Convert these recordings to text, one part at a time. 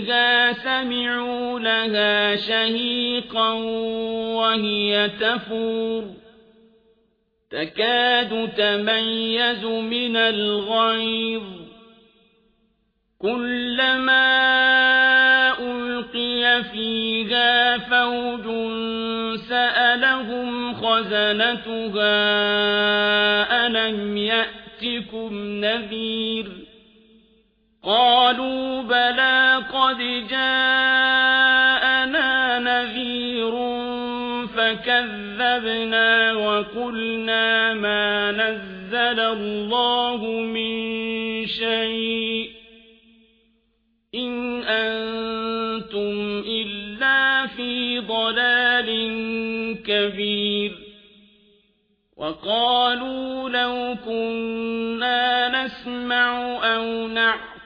فيها سمعوا لها شهيقا وهي تفور تكاد تميز من الغيظ كلما ألقي فيها فوج سألهم خزنتها ألم يأتكم نذير قالوا بلى قد جاءنا نذير فكذبنا وقلنا ما نزل الله من شيء إن أنتم إلا في ضلال كبير وقالوا لو كنا نسمع أو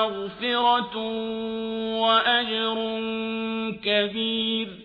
مغفرة وأجر كبير